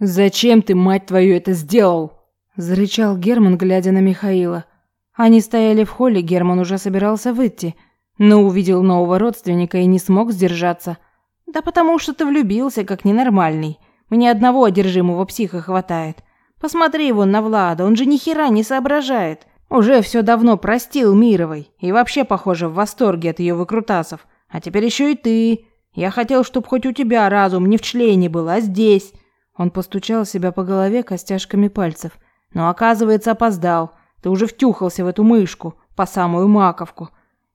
«Зачем ты, мать твою, это сделал?» – зарычал Герман, глядя на Михаила. Они стояли в холле, Герман уже собирался выйти, но увидел нового родственника и не смог сдержаться. «Да потому что ты влюбился, как ненормальный. Мне одного одержимого психа хватает. Посмотри вон на Влада, он же ни хера не соображает. Уже все давно простил Мировой и вообще, похоже, в восторге от ее выкрутасов. А теперь еще и ты. Я хотел, чтобы хоть у тебя разум не в члене был, а здесь. Он постучал себя по голове костяшками пальцев. Но оказывается, опоздал. Ты уже втюхался в эту мышку по самую маковку.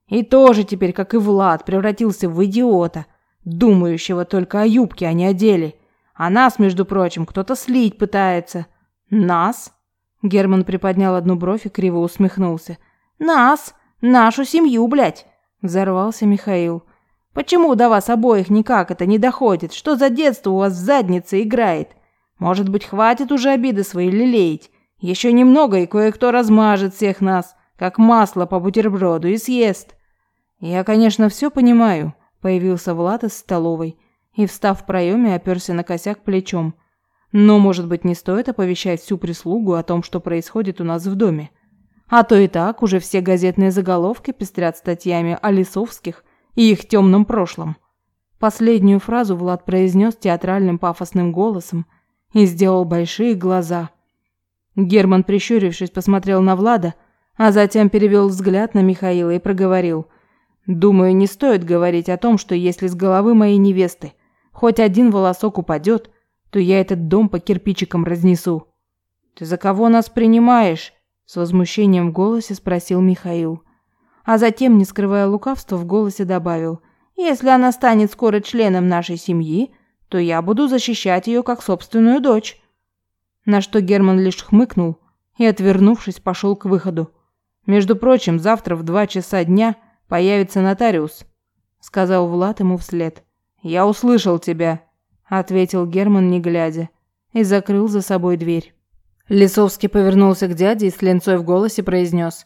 И тоже теперь, как и Влад, превратился в идиота, думающего только о юбке, а не о деле. А нас, между прочим, кто-то слить пытается. Нас? Герман приподнял одну бровь и криво усмехнулся. Нас, нашу семью, блядь, взорвался Михаил. Почему до вас обоих никак это не доходит? Что за детство у вас в заднице играет? Может быть, хватит уже обиды свои лелеять? Еще немного, и кое-кто размажет всех нас, как масло по бутерброду, и съест. Я, конечно, все понимаю, появился Влад из столовой и, встав в проеме, оперся на косяк плечом. Но, может быть, не стоит оповещать всю прислугу о том, что происходит у нас в доме. А то и так уже все газетные заголовки пестрят статьями о Лисовских и их темном прошлом. Последнюю фразу Влад произнес театральным пафосным голосом и сделал большие глаза. Герман, прищурившись, посмотрел на Влада, а затем перевел взгляд на Михаила и проговорил. «Думаю, не стоит говорить о том, что если с головы моей невесты хоть один волосок упадет, то я этот дом по кирпичикам разнесу». «Ты за кого нас принимаешь?» С возмущением в голосе спросил Михаил. А затем, не скрывая лукавства, в голосе добавил. «Если она станет скоро членом нашей семьи, то я буду защищать ее как собственную дочь». На что Герман лишь хмыкнул и, отвернувшись, пошел к выходу. «Между прочим, завтра в два часа дня появится нотариус», — сказал Влад ему вслед. «Я услышал тебя», — ответил Герман, не глядя, и закрыл за собой дверь. Лисовский повернулся к дяде и с ленцой в голосе произнес.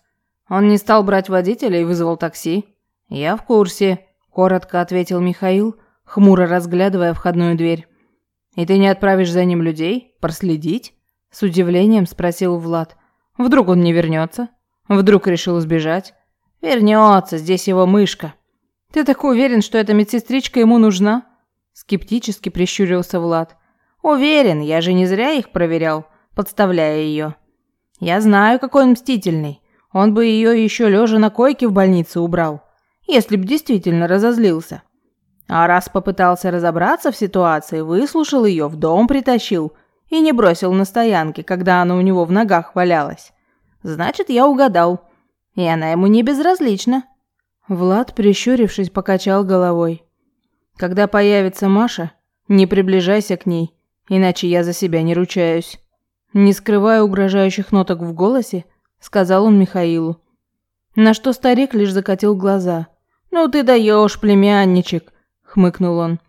«Он не стал брать водителя и вызвал такси». «Я в курсе», — коротко ответил Михаил, хмуро разглядывая входную дверь. «И ты не отправишь за ним людей? Проследить?» С удивлением спросил Влад. «Вдруг он не вернется? Вдруг решил сбежать?» «Вернется, здесь его мышка». «Ты так уверен, что эта медсестричка ему нужна?» Скептически прищурился Влад. «Уверен, я же не зря их проверял, подставляя ее. Я знаю, какой он мстительный. Он бы ее еще лежа на койке в больнице убрал, если б действительно разозлился. А раз попытался разобраться в ситуации, выслушал ее, в дом притащил и не бросил на стоянке, когда она у него в ногах валялась. Значит, я угадал. И она ему не безразлична. Влад, прищурившись, покачал головой. Когда появится Маша, не приближайся к ней, иначе я за себя не ручаюсь. Не скрывая угрожающих ноток в голосе, сказал он Михаилу. На что старик лишь закатил глаза. Ну ты даешь, племянничек, хмыкнул он.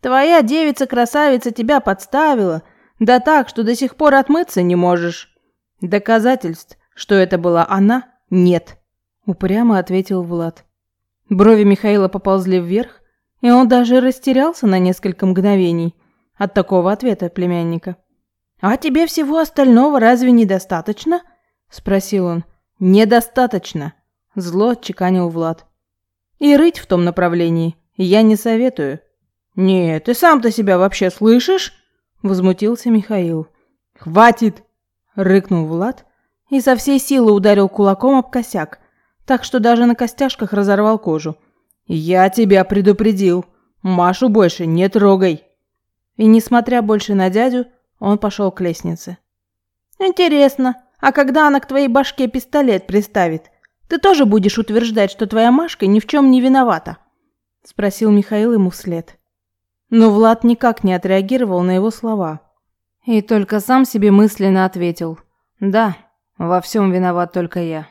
Твоя девица-красавица тебя подставила, да так, что до сих пор отмыться не можешь. Доказательств, что это была она, нет, упрямо ответил Влад. Брови Михаила поползли вверх, и он даже растерялся на несколько мгновений от такого ответа племянника. А тебе всего остального разве недостаточно? Спросил он. Недостаточно, зло отчеканил Влад. И рыть в том направлении я не советую. Нет, ты сам-то себя вообще слышишь? возмутился Михаил. Хватит, рыкнул Влад и со всей силы ударил кулаком об косяк, так что даже на костяшках разорвал кожу. Я тебя предупредил. Машу больше не трогай. И несмотря больше на дядю, он пошел к лестнице. Интересно, а когда она к твоей башке пистолет приставит, ты тоже будешь утверждать, что твоя Машка ни в чем не виновата?» – спросил Михаил ему вслед. Но Влад никак не отреагировал на его слова. И только сам себе мысленно ответил. «Да, во всем виноват только я».